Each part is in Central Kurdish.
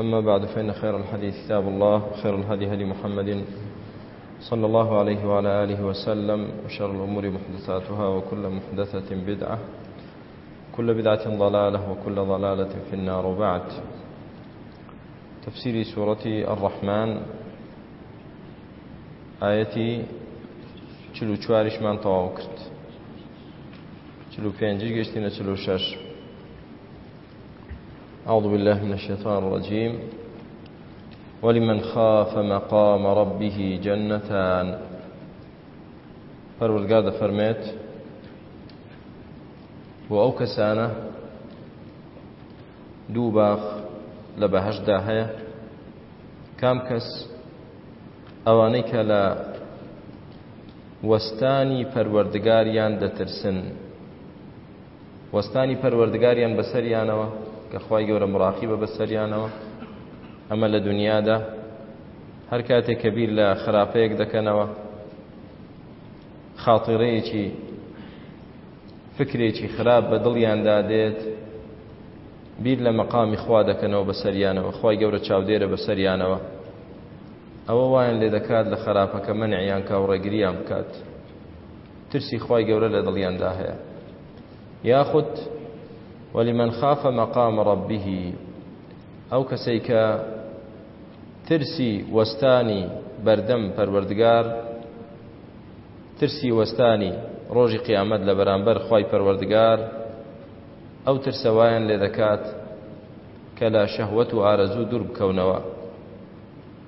أما بعد فإن خير الحديث كتاب الله خير الهدي هدي محمد صلى الله عليه وعلى آله وسلم وشر الأمور محدثاتها وكل محدثة بدعة كل بدعة ضلالة وكل ضلالة في النار وبعد تفسير سورة الرحمن آيتي چلو چوارش من تواو کرد چلو پێنجش گەشتینە چلو شەش أعوذ بالله من الشيطان الرجيم ولمن خاف مقام ربه جنتان پەروەردگار دەفەرمێت بۆ ئەو کەسانە دوو باخ لە بەهشدا هەیە کام کەس ئەوانەی کە لە وەستانی پەروەردگاریان دەترسن وەستانی پەروەردگاریان بەسەریانەوە کە خوای گەورە مڕاقیبە بەسەریانەوە ئەمە لە دنیادا هەر کاتێک کە بیر لە خراپەیەک دەکەنەوە خاتیڕەیەکی فکرێکی خراپ بە دڵیاندا دێت بیر لە مەقامی خوا دەکەنەوە بەسەریانەوە خوای گەورە چاودێرە بەسەریانەوە ئەوە وایان لێ دەکات لە خراپەکە منعیان کا و ڕێگریان بکات ترسی خوای گەورە لە دڵیاندا هەیە یاخود ولمن خاف مقام ربه ئەو کەسەی کە ترسی وەستانی بەردەم پەروەردگار ترسی وەستانی ڕۆژی قیامەت لە بەرامبەر خی پەروەردگار ئەو ترسەوایان لێ دەکات کە لە شەهوەت و ئارەزوو دوور بکەونەوە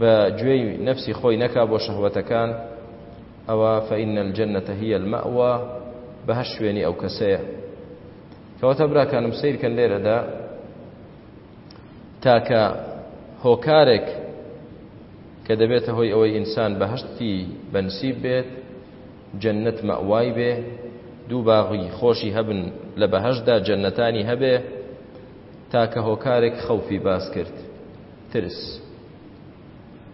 بە گوێی نەفسی خۆی نەکا بۆ شەهوەتەکان ئەوە فەئین الجنەتە هی المەوە بەهەش شوێنی ئەو کەسەیە کەواتە براکانم سیرکەن لێرەدا تاکە هۆکارێک کە دەبێتە هۆی ئەوەی ئینسان بەهشتی بەنسیب بێت جەنت مەوای بێ دوو باغی خۆشی هەبن لە بەهشدا جەنەتانی هەبێ تاکە هۆکارێک خەوفی باس کرد ترس،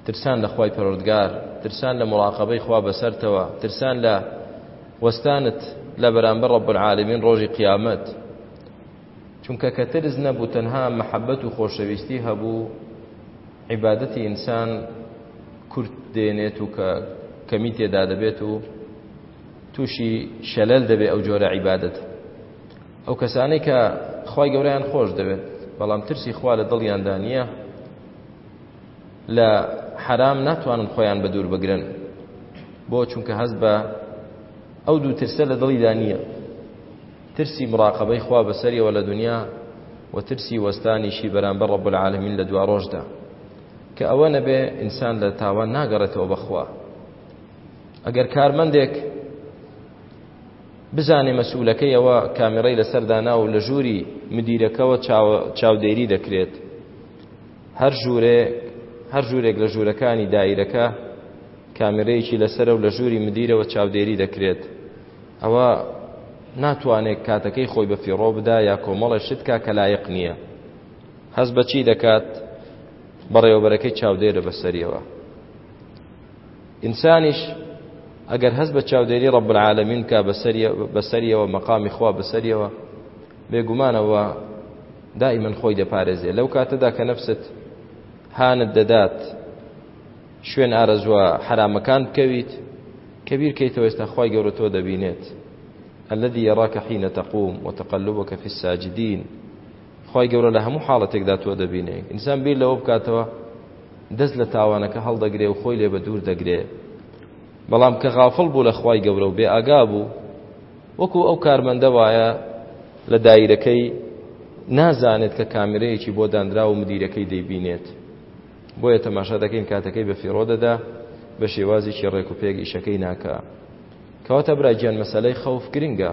ترسان لە خوای پەروەردگار، ترسان لە موراقەبەی خوا بەسەرتەوە، ترسان لە وەستانت لە بەرامبەر رب العالمین رۆژی قیامەت، چونکە کە ترس نەبوو تەنها مەحەبەت و خۆشەویستی هەبوو عیبادەتی ئینسان کورت دێنێت و کە کەمی تێدا دەبێت و تووشی شەلەل دەبێت ئەو جۆرە عیبادەتە. ئەو کەسانەی کە خوای گەورەیان خۆش دەوێت بەڵام ترسی خوا لە دڵیاندا نییە لە حەرام ناتوانن خۆیان بە دوور بگرن بۆ چونکە هەست بە ئەو دوو ترسە لە دڵیدا نییە ترسی مراقبەی خوا بەسەریەوە لە دنیا و ترسی وەستانیشی بەرامبەر ڕب العالمین لە دوا ڕۆژدا کە ئەوە نەبێ ئینسان لە تاوان ناگەڕێتەوە بەخوا ئەگەر کارمەندێک بزانێ مەسئولەکەی ئەوە کامێڕەی لەسەر داناوە و لە ژووری مدیرەکەوە چاودێری دەکرێت هەر ژوورێ هەر ژوورێک لە ژوورەکانی دایرەکە کامێرەیەکی لەسەر و لە ژووری مدیرەوە چاودێری دەکرێت ئەوە ناتوانێت کاتەکەی خۆی بە فیڕۆ بدا یا کۆمەڵە شتکا کە لایەق نییە هەز بەچی دەکات بەڕێوەبەرەکەی چاودێرە بەسەریەوە ئینسانیش ئەگەر هەست بە چاودێری رب العالمین بکا بەسەریەوە مەقامی خوا بەسەریەوە بێگومانەوە دائیمەن خۆی دەپارێزێ لەو کاتەدا کە نەفست هانت دەدات شوێن ئارەزوە حرامەکان بکەویت کە بیرکەیتەوە ئێستا خی گەورە تۆ دەبینێت الذي يراك حين تقوم وتقلبك في الساجدين خوای گەورە لە هەموو حاڵەتێکدا تۆ دەبینێ. ئینسان بیر لەوە بکاتەوە دەست لە تاوانەکە هەڵدەگرێ و خۆی لێ بە دوور دەگرێ. بەڵام کە غافڵ بوو لە خوای گەورە و بێ ئاگا بوو، وەکوو ئەو کارمەندە وایە لە دایرەکەی نازانێت کە کامێرەیەکی بۆ دانراوە و مدیرەکەی دەیبینێت. بۆیە تەماشا دەکەین کاتەکەی بە فیڕۆ دەدا، بە شێوازێکی ڕێکوپێک ئیشەکەی ناکا. کەواتە برا گیان مەسەلەی خەوف گرنگە.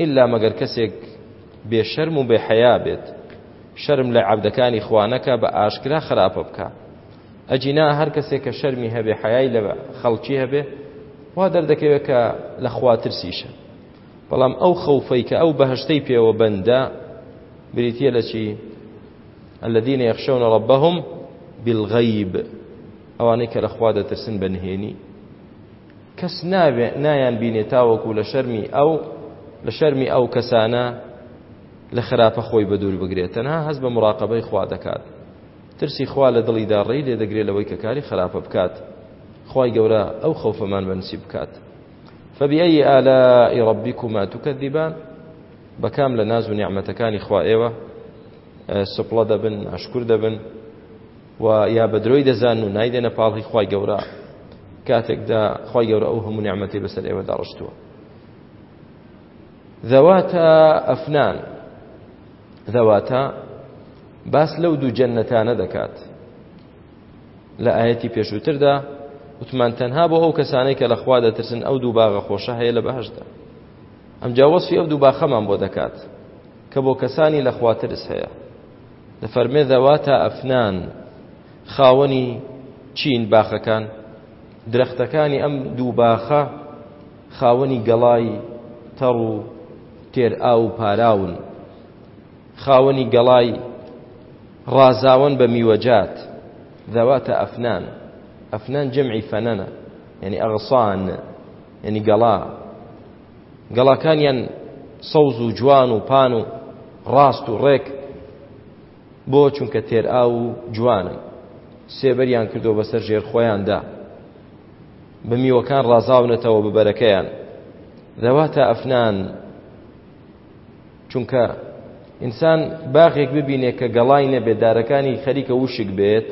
ئیلا مەگەر کەسێک بێ شەرم و بێ حەیا بێت شەرم لە عەبدەکانی خوا نەکا بە ئاشکرا خراپە بکا ئەجینا هەر کەسێک کە شەرمی هەبێ حەیای لە خەڵکی هەبێ وا دەردەکەوێت کە لە خوا ترسیشە بەڵام ئەو خەوفەی کە ئەو بەهشتەی پێوە بەندە بریتە لە چی الذين يخشون ربهم بالغيب ئەوانەی کە لەخوا دەترسن بە نهێنی کەس ناوێ نایان بینێ تاوەکو لە شەرمی ئەو لە شەرمی ئەو کەسانە لە خراپە خۆی بە دوور بگرێت تەنها هەست بە مراقبەی خوا دەکات ترسی خوا لە دڵیدا ڕێی لێ دەگرێت لەوەی کە کاری خراپە بکات خوای گەورە ئەو خەوفەمان بەنسی بکات فبأي آلاء ربكما تكذبان بەکام لە ناز و نیعمەتەکانی خوا ئێوە سپڵە دەبن ئەشکور دەبن و یا بە درۆی دەزانن و نایدەنە پاڵی خوای گەورە کاتێکدا خوای گەورە ئەو هەموو نیعمەتی بەسەر ئێوە داڕشتووە ذەواتە ئەفنان ذەواتە باس لەو دوو جەنەتانە دەکات لە ئاەتی پێشووتردا وتمان تەنها بۆ ئەو کەسانەی کە لەخوا دەترسن ئەو دوو باغە خۆشە هەیە لە بەهشدا ئەم جاوەسی ئەو دوو باخەمان بۆ دەکات کە بۆ کەسانی لەخواترس هەیە دەفەرمێ ذواتا افنان خاوەنی چین باخەکان درەختەکانی ئەم دوو باخە خاوەنی گەڵای تەڕ و تێر ئاو و پاراون خاوەنی گەڵای ڕازاون بە میوەجات ذواتا افنان افنان جمعی فەنەنە یعنی اغصان یعنی گەڵا گەڵاکانیان سەوز و جوان و پان و ڕاست و ڕێک بۆ چونکە تێرئاو و جوانن سێبەریان کردو بەسەر ژێر خۆیاندا بە میوەکان ڕازاونەتەوە ببەرەکەیان ذەواتە ئەفنان چونکە ئینسان باغێک ببینێت کە گەڵای نەبێت دارەکانی خەریکە وشک بێت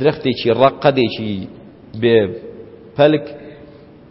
درەختێکی ڕق قەدێکی بێ پەلک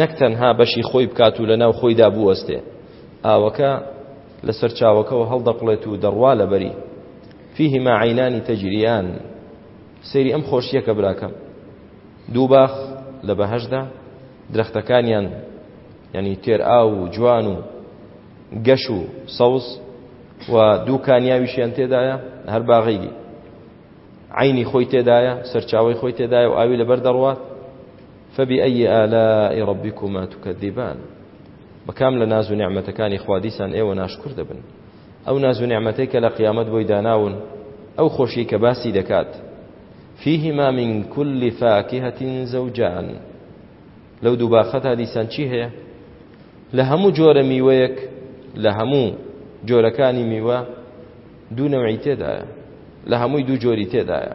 نەک تەنها بەشی خۆی بکات و لەناو خۆیدا بوەستێ ئاوەکە لەسەر چاوەکەەوە هەڵدەقڵێت و دەڕوا لەبەری فیه ما عینانی تەجریان سەیری ئەم خۆشیەکە براکەم دوو باخ لە بەهشدا درەختەکانیان یعنی تێر ئاو و جوان و گەش و سەوز و دوو کانیاویشیان تێدایە هەر باغیدی عینی خۆی تێدایە سەرچاوی خۆی تێدایە و ئاوی لەبەر دەڕوات فبأي آلاء ربكما تكذبان بە کام لە ناز و نیعمەتەکانی خوا دیسان ئێوە ناشکر دەبن ئەو ناز و نیعمەتەی کە لە قیامەت بۆی داناون ئەو خۆشی کە باسی دەکات فيهما من كل فاكهة زوجان لەو دوو باخەتا دیسان چی هەیە لە هەموو جۆرە میوەیەک لە هەموو جۆرەکانی میوە دوو نەوەی تێدایە لە هەمووی دوو جۆری تێدایە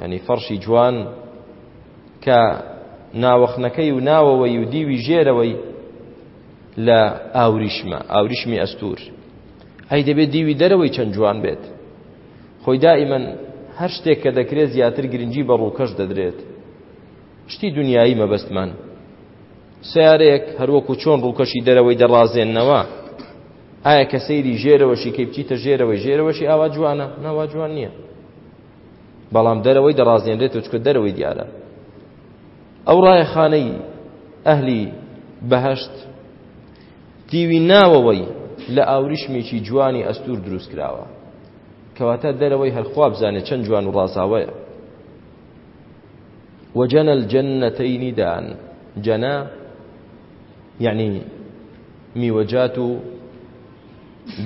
یانی فەڕشی جوان کە ناوەخنەکەی و ناوەوەی و دیوی ژێرەوەی لە ئاوریشمە ئاوریشمی ئەستور ئەی دەبێت دیوی دەرەوەی چەند جوان بێت خۆی دائیمەن هەر شتێک کە دەکرێت زیاتر گرنگی بە ڕووکەش دەدرێت شتی دنیایی مەبەستمان سیارێک هەروەکو چۆن ڕووکەشی دەرەوەی دەڕازێننەوە ئایا کە سەیری ژێرەوەشی کەی بچیتە ژێرەوەی ژێرەوەشی ئاوا جوانە ناوا جوان نییە بەڵام دەرەوەی دەڕازێنرێتەوە چکە دەرەوەی دیارە ئەو ڕایەخانەی ئەهلی بەهشت دیوی ناوەوەی لە ئاوریشمێکی جوانی ئەستور دروست کراوە کەواتە دەرەوەی هەرخوا بزانێت چەند جوان و ڕازاوەیە وجنى الجنتين دان جنى يعني ميوجات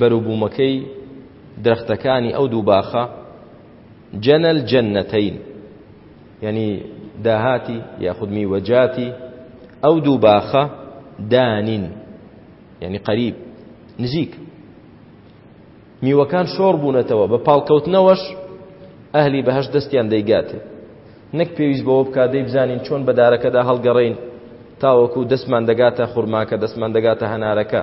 بەروبوومەکەی درەختەکانی ئەو دوو باخە جەنە الجەنەتەین یعنی داهاتی یاخود میوەجاتی ئەو دوو باخە دانین یعنی قەریب نزیک میوەکان شۆڕ بوونەتەوە بە پاڵکەوتنەوەش ئەهلی بەهەش دەستیان دەیگاتێ نەک پێویست بەوە بکات دەی بزانین چۆن بە دارەکەدا هەڵگەڕین تاوەکو دەستمان دەگاتە خورماکە دەستمان دەگاتە هەنارەکە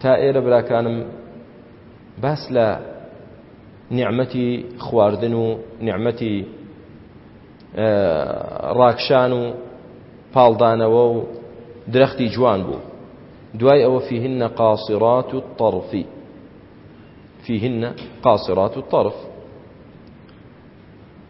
تا ئێرە براکانم باس لە نیعمەتی خواردن و نیعمەتی ڕاکشان و پاڵدانەوە و درەختی جوان بوو دوای ئەوە فیهن قاصرات و طرفی فیهن قاصرات و طرف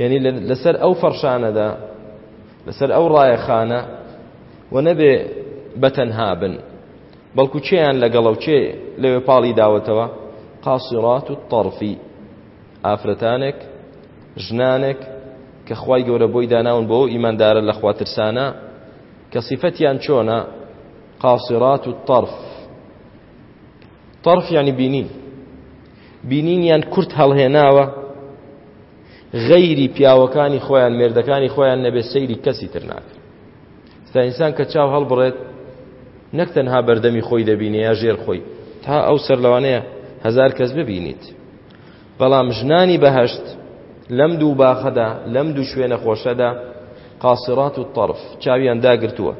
یەنی لەسەر ئەو فەڕشانەدا لەسەر ئەو ڕایەخانە و نەبێ بەتەنها بن بەڵکو چێیان لەگەڵە و چێ لەوێ پاڵی داوەتەوە قاسرات و تەڕفی ئافرەتانێک ژنانێک کە خوای گەورە بۆی داناون بۆ ئیماندارە لە خواترسانە کە سیفەتیان چۆنە قاسرات و تەرف طرف یعنی بینین بینینیان کورت هەڵهێناوە غەیری پیاوەکانی خۆیان مێردەکانی خۆیان نەبێ سەیری کەسی تر ناکە ستا ئینسان کە چاو هەڵبڕێت نەک تەنها بەردەمی خۆی دەبینێ یا ژێر خۆی تا ئەو سەر لەوانەیە هزار کەس ببینیت بەڵام ژنانی بەهشت لەم دوو باخەدا لەم دوو شوێنە خۆشەدا قاسرات و طرف چاویان داگرتووە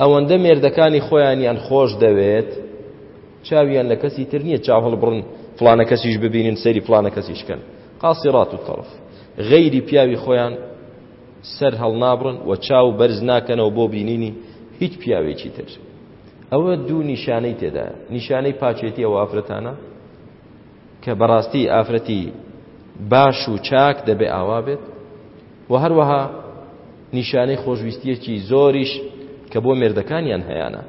ئەوەندە مێردەکانی خۆیانیان خۆش دەوێت چاویان لە کەسی تر نییە چاو هەڵبڕن فلانە کەسیش ببینن سەری فلانە کەسیش کەن قاسیڕات و تەڕف غەیری پیاوی خۆیان سەر هەڵنابڕن و چاو بەرز ناکەنەوە بۆ بینینی هیچ پیاوێکی تر ئەوە دوو نیشانەی تێدایە نیشانەی پاچێتی ئەو ئافرەتانە کە بەڕاستی ئافرەتی باش و چاک دەبێ ئاوا بێت و هەروەها نیشانەی خۆشویستیەکی زۆریش کە بۆ مێردەکانیان هەیانە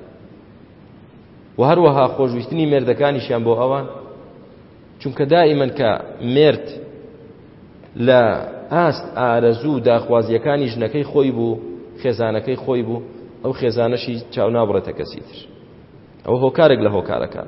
و هەروەها خۆشویستنی مێردەکانیشیان بۆ ئەوان چونکە دائیمەن کە مرد لە ئاست ئارەزوو داخوازیەکانی ژنەکەی خۆی بوو خێزانەکەی خۆی بوو ئەو خێزانەشی چاونابڕێتە کەسی تر ئەو هۆکارێک لە هۆکارەکان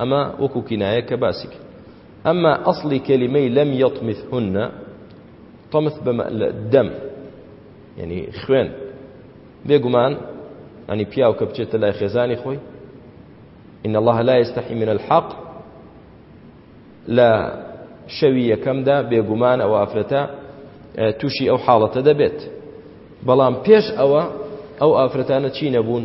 ئەمە وەکو کینایە کە باسی کرد ئەمە ئەسڵی کەلیمەی لەم یەطمث هونە طمث بە دەم یعنی خوێن بێگومان ئەنی پیاو کە بچێتە لای خێزانی خۆی إن الله لا يستحي من الحق لە شەوی یەکەمدا بێگومان ئەو ئافرەتە تووشی ئەو حاڵەتە دەبێت بەڵام پێش ئەوە ئەو ئافرەتانە چی نەبوون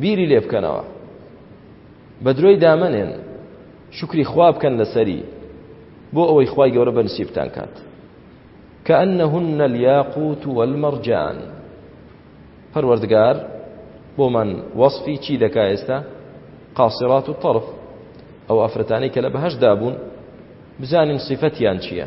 بیری لێ بکەنەوە بە درۆی دامەنێن شکری خوا بکەن لەسەری بۆ ئەوەی خوای گەورە بە نسیبتان کات كأنهن الياقوت والمرجان پەروەردگار بۆمان وەصفی چی دەکا ئێستا قاصرات و طرف ئەو ئافرەتانەی کە لە بەهەشدا بوون بزانین صفەتیان چییە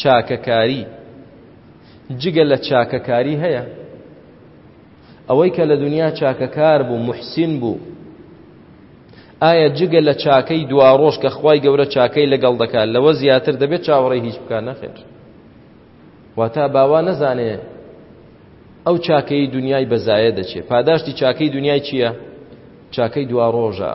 چاکەکاری، جگە لە چاکەکاری هەیە ئەوەی کە لە دنیا چاکەکار بوو محسین بوو ئایا جگە لە چاکەی دواڕۆژ کە خوای گەورە چاکەی لەگەڵ دەکات لەوە زیاتر دەبێت چاوەڕێی هیچ بکە نەخێر واتا باوا نەزانێ ئەو چاکەی دنیای بەزایە دەچێت پاداشتی چاکەی دنیای چییە؟ چاکەی دواڕۆژە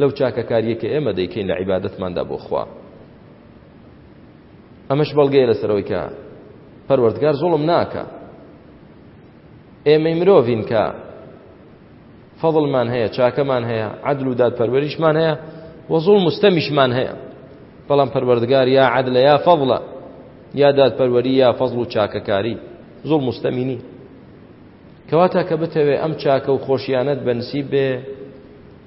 لەو چاکەکارییە کە ئێمە دەیکەین لە عیبادەتماندا بۆ خوا. ئەمەش بەڵگەیە لەسەر ئەوەی کە پەروەردگار زوڵم ناکا. ئێمەی مرۆڤین کە فەضڵمان هەیە، چاکەمان هەیە، عەدل و دادپەروەریشمان هەیە و زوڵم و ستەمیشمان هەیە. بەڵام پەروەردگار یا عەدلە یا فەضڵە، یا دادپەروەری یا فەضڵ و چاکەکاری، زوڵم و ستەمی نی. کەواتە کە بتەوێ ئەم چاکە و خۆشیانەت بەنسیب بێ،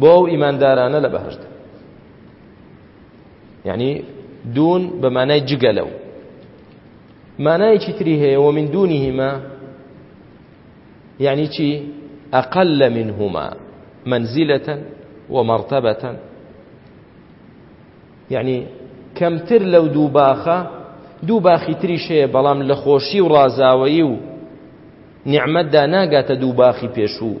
بۆ ئەو ئیماندارانە لە بەهشتە یعنی دوون بە مانای جگە لەو مانایەکی تری هەیە وە من دوونی هیما یعنی چی ئەقل منهما منزلة ومرتبة یعنی کەمتر لەو دوو باخە دوو باخی تریش هەیە بەڵام لە خۆشی و ڕازاوەیی و نیعممەدا ناگاتە دوو باخی پێشوو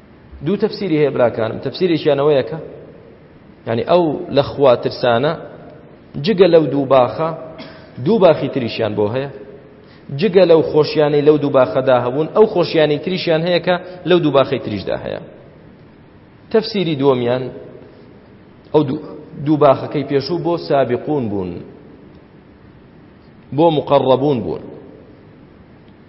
دوو تەفسیری هەیە براکانم تەفسیرێکیان ئەوەیە کە یعنی ئەو لە خوا ترسانە جگە لەو دوو باخە دوو باخی تریشیان بۆ هەیە جگە لەو خۆشیانەی لەو دوو باخەدا هەبوون ئەو خۆشیانی تریشیان هەیە کە لەو دوو باخی تریشدا هەیە تەفسیری دووەمیان ئەو دوو باخەکەی پێشوو بۆ سابقون بوون بۆ مقڕبوون بوون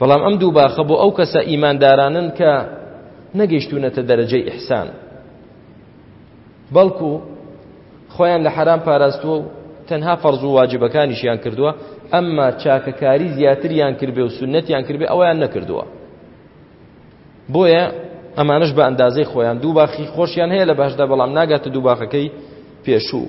بەڵام ئەم دوو باخە بۆ ئەو کەسە ئیماندارانن کە نەگەیشتوونەتە دەرەجەی ئیحسان بەڵکو خۆیان لە حەرام پاراستووە و تەنها فەرز و واجبەکانیشیان کردووە ئەمما چاکەکاری زیاتریان کردێ و سنەتیان کردێ ئەویان نەکردووە بۆیە ئەمانش بە ئەندازەی خۆیان دوو باخی خۆشیان هەیە لە باشدا بەڵام ناگاتە دوو باخەکەی پێشوو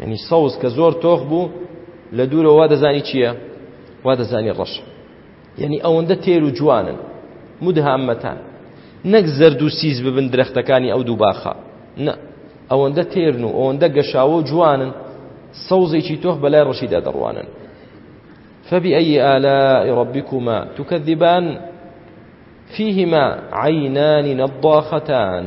یعنی سەوز کە زۆر تۆخ بوو لە دوورەوە وا دەزانی چییە وا دەزانی ڕەش یعنی ئەوەندە تێر و جوانن مدهامەتان نەک زەرد و سیز ببن درەختەکانی ئەو دوو باخە نە ئەوەندە تێرن و ئەوەندە گەشاوە و جوانن سەوزێکی تۆخ بەلای ڕەشیدا دەڕوانن فبأي آلاء ربكما تكذبان فيهما عينان نضاختان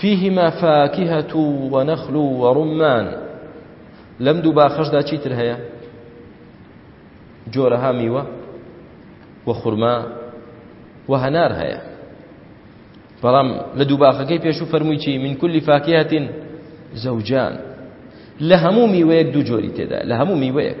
فیهما فاکهە و نەخل و ڕومان لەم دوو باخەشدا چیتر هەیە جۆرەها میوە و خورما و هەنار هەیە بەڵام لە دوو باخەکەی پێش و فەرمووی چی من کولی فاکیاتین زەوجان لە هەموو میوەیەک دوو جۆری تێدا لە هەموو میوەیەک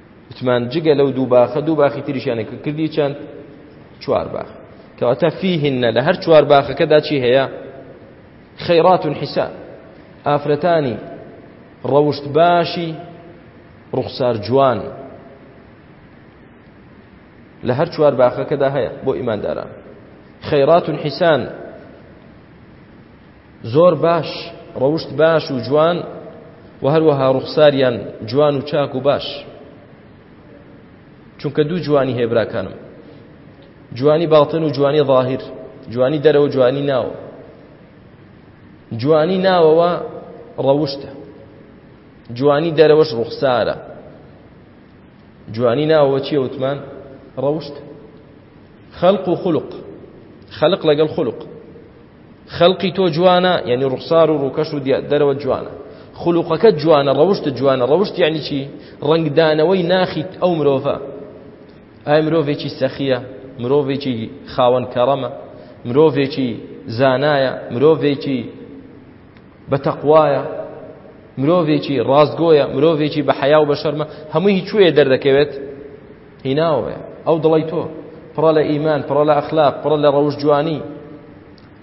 وتمان جگە لەو دوو باخە دوو باخی تریشیانە کە کردی چەند چوار باخ کەواتە فیهنە لە هەر چوار باخەکەدا چی هەیە خەیرات و حیسا ئافرەتانی ڕەوشت باشی ڕوخسار جوان لە هەر چوار باخەکەدا هەیە بۆ ئیمانداران خەیرات و حیسان زۆر باش ڕەوشت باش و جوان و هەروەها ڕوخساریان جوان و چاک و باش چونکە دوو جوانی هەیە براکانم جوانی باڵتن و جوانی ظاهر جوانی دەرەوە جوانی ناوە جوانی ناوەوە ڕەوشتە جوانی دەرەوەش ڕوخسارە جوانی ناوەوە چیە وتمان ڕەوشت خەلق و خولق خەلق لەگەڵ خولق خەلقی تۆ جوانە یعنی ڕوخسار و ڕووکەش و دەرەوە جوانە خلوقەکەت جوانە ڕەوشتت جوانە ڕەوشت یعنی چی ڕەنگدانەوەی ناخی ئەو مرۆڤە ئای مرۆڤێکی سەخیە مرۆڤێکی خاوەن کەڕەمە مرۆڤێکی زانایە مرۆڤێکی بەتەقوایە مرۆڤێکی ڕاستگۆیە مرۆڤێکی بە حەیا و بە شەرمە هەمووی هیچوێ دەردەکەوێت هیناوەیە ئەو دڵی تۆ پڕە لە ئیمان پڕە لە ئەخلاق پڕە لە ڕەوش جوانی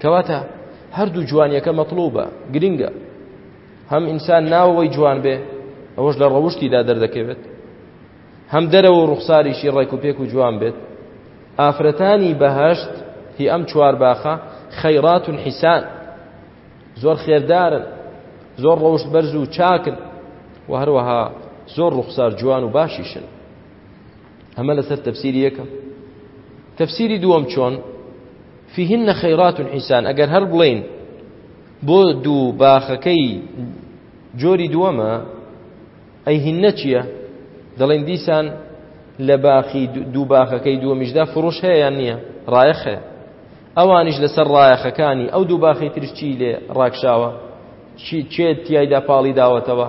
کەواتە هەردوو جوانیەکە مەطلوبە گرنگە هەم ئینسان ناوەوەی جوان بێ ئەوەش لە ڕەوشتیدا دەردەکەوێت هەم دەرەوە و ڕوخساریشی ڕێک و پێک و جوان بێت ئافرەتانی بەهشت هی ئەم چوار باخە خەیرات و حیسان زۆر خێردارن زۆر ڕەوشت بەرز و چاکن و هەروەها زۆر ڕوخسار جوان و باشیشن ئەمە لەسەر تەفسیری یەکەم تەفسیری دووەم چۆن فیهن خەیرات و حیسان ئەگەر هەر بڵێین بۆ دوو باخەکەی جۆری دووەمە ئەی هینە چییە دەڵێن دیسان لە باخی دوو باخەکەی دووەمیشدا فڕش هەیە یان نییە ڕایەخە ئەوانیش لەسەر ڕایەخەکانی ئەو دوو باخی ترشی لێ ڕاکشاوە چێت تایدا پاڵی داوەتەوە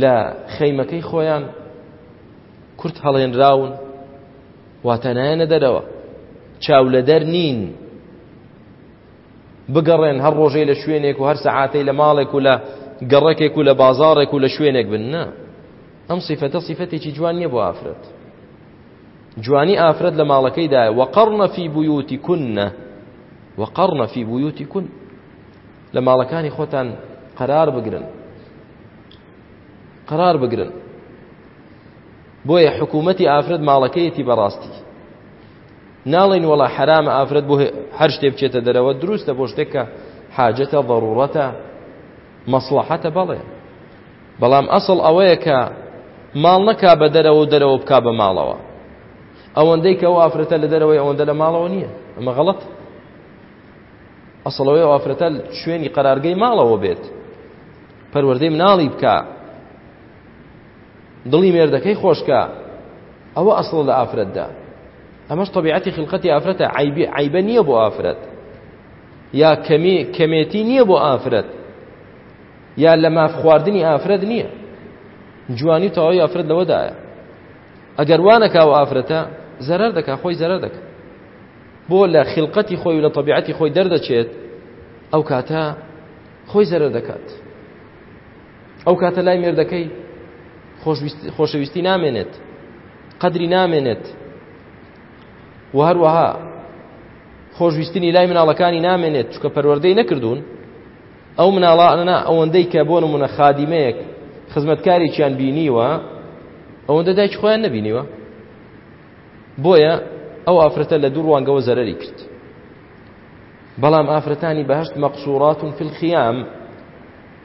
لە خەیمەکەی خۆیان کورت هەڵێنراون واتە نایەنە دەرەوە چاو لە دەر نین بگەڕێن هەر ڕۆژەی لە شوێنێک و هەر سەعاتەی لە ماڵێک و لە گەڕەکێک و لە بازارێک و لە شوێنێک بن نە ئەم سیفەتە سیفەتێکی جوان نییە بۆ ئافرەت جوانی ئافرەت لە ماڵەکەیدایە وەقڕنە فی بوویوتی کونە وەقڕنە فی بوویوتی کون لە ماڵەکانی خۆتان قەرار بگرن قەرار بگرن بۆیە حکوومەتی ئافرەت ماڵەکەیەتی بەڕاستی ناڵین وەڵا حرامە ئافرەت بۆ هەر شتێ بچێتە دەرەوە دروستە بۆ شتێکە حاجەتە ضرورەتە مەسلحەتە بەڵێ بەڵام ئەسڵ ئەوەیە کە ماڵ نەکا بە دەرەوە و دەرەوە بک بە ماڵەوە ئەوەندەی کە ئەو ئافرەتە لە دەرەوەی ئەوەندە لە ماڵەوە نییە ئەمە غەڵەت ئەسڵ ئەوەی ئەو ئافرەتە شوێنی قەرارگەی ماڵەوە بێت پەروەردەی مناڵی بکە دڵی مێردەکەی خۆشکە ئەوە ئەسڵ لە ئافرەتدا ئەمەش طبیعەتی خلقەتی ئافرەتە عیبی عیبە نییە بۆ ئافرەت یا کەمی کەمێتی نییە بۆ ئافرەت یا لە ماف خواردنی ئافرەت نییە جوانی و تەواوی ئافرەت لەوەدایە ئەگەر وانەکە و ئافرەتە زەرەر دەکا خۆی زەرەر دەکە بۆ لە خیڵقەتی خۆی و لە تەبیعەتی خۆی دەردەچێت ئەو کاتە خۆی زەرەر دەکات ئەو کاتە لای مێردەکەی خۆشەویستی نامێنێت قەدری نامێنێت و هەروەها خۆشویستنی لای مناڵەکانی نامێنێت چکە پەروەردەی نەکردوون ئەو مناڵانە ئەوەندەی کە بۆ نمونە خادیمەیەک خزمەتکارێکیان بینیوە ئەوەندە دایک خۆیان نبینیوە بۆیە ئەو ئافرەتە لە دوو ڕوانگەوە زەرەری کرد بەڵام ئافرەتانی بەهشت مەقسورات فی الخیام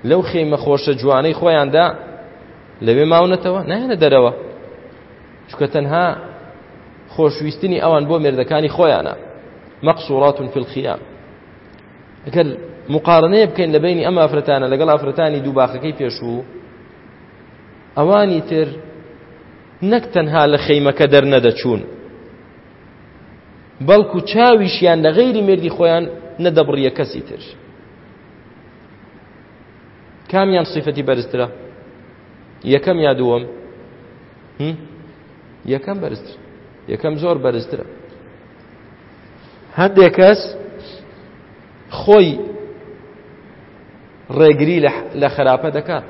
لەو خێمە خۆشە جوانەی خۆیاندا لەوێ ماونەتەوە نایەنە دەرەوە چکە تەنها خۆشویستنی ئەوان بۆ مێردەکانی خۆیانە مەقسورات فی الخیام ئەگەر مقارنەیە بکەین لە بینی ئەم ئافرەتانە لەگەڵ ئافرەتانی دوو باخەکەی پێشوو ئەوانی تر نەک تەنها لە خەیمەکە دەرنەدەچوون بەڵکو چاویشیان لە غەیری مردی خۆیان نەدەبڕیە کەسی تر کامیان صفەتی بەرزترە یەکەم یا دووەم یەکەم بەرزتر یەکەم زۆر بەرزترە هەندێک کەس خۆی ڕێگری لە خراپە دەکات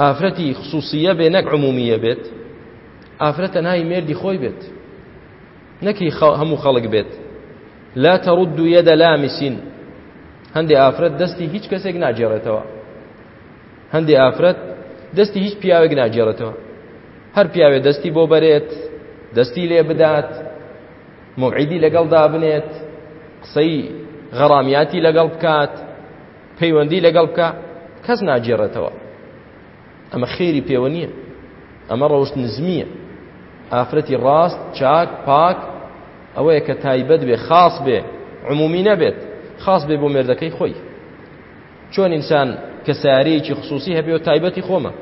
ئافرەتی خصوصیە بێ نەک عمومیە بێت ئافرەت تەنهایی مێردی خۆی بێت نەکی هەموو خەڵک بێت لا تەڕد و یەدە لامسین هەندێ ئافرەت دەستی هیچ کەسێک ناجێڕێتەوە هەندێ ئافرەت دەستی هیچ پیاوێک ناجێڕێتەوە هەر پیاوێ دەستی بۆ بەرێت دەستی لێ بدات موعیدی لەگەڵ دابنێت قسەی غەڕامیاتی لەگەڵ بکات پەیوەندی لەگەڵ بکە کەس ناگێڕێتەوە ئەمە خێری پێوە نییە ئەمە ڕەوشت نزمیە ئافرەتی ڕاست چاک پاک ئەوەیە کە تایبەت بێ خاص بێ عمومی نەبێت خاص بێ بۆ مێردەکەی خۆی چۆن ئینسان کە سارەیەکی خصوصی هەبێ و تایبەتی خۆمە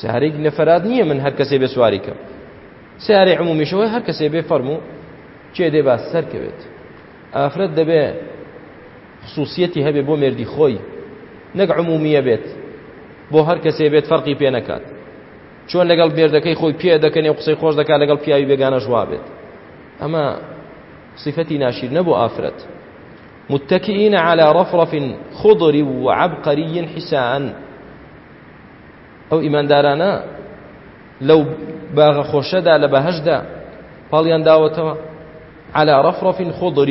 سارێک نەفراد نییە من هەر کەسێ بێ سواری کەم سارێ عمومیشەوە هەر کەسێ بێ فەرموو چێ دێ باس سەرکەوێت ئافرەت دەبێ خسوسیەتی هەبێت بۆ مێردی خۆی نەک عمومیە بێت بۆ هەر کەسێ بێت فەرقی پێ نەکات چۆن لەگەڵ مێردەکەی خۆی پێ دەکەنێ و قسەی خۆش دەکات لەگەڵ پیاوی بێگانەش وا بێت ئەمە صفەتی ناشیر نەبوو ئافرەت متكئين على رفرف خضر وعبقري حساء ئەو ئیماندارانە لەو باغە خۆشەدا لە بەهشدا پاڵیان داوەتەوە على رفرف خضر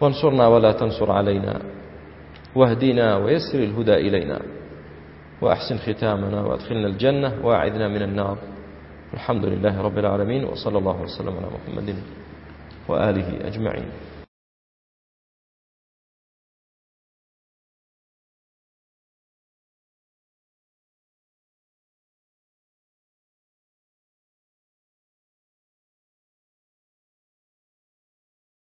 وانصرنا ولا تنصر علينا واهدنا ويسر الهدى إلينا وأحسن ختامنا وأدخلنا الجنة وأعذنا من النار الحمد لله رب العالمين وصلى الله وسلم على محمد وآله أجمعين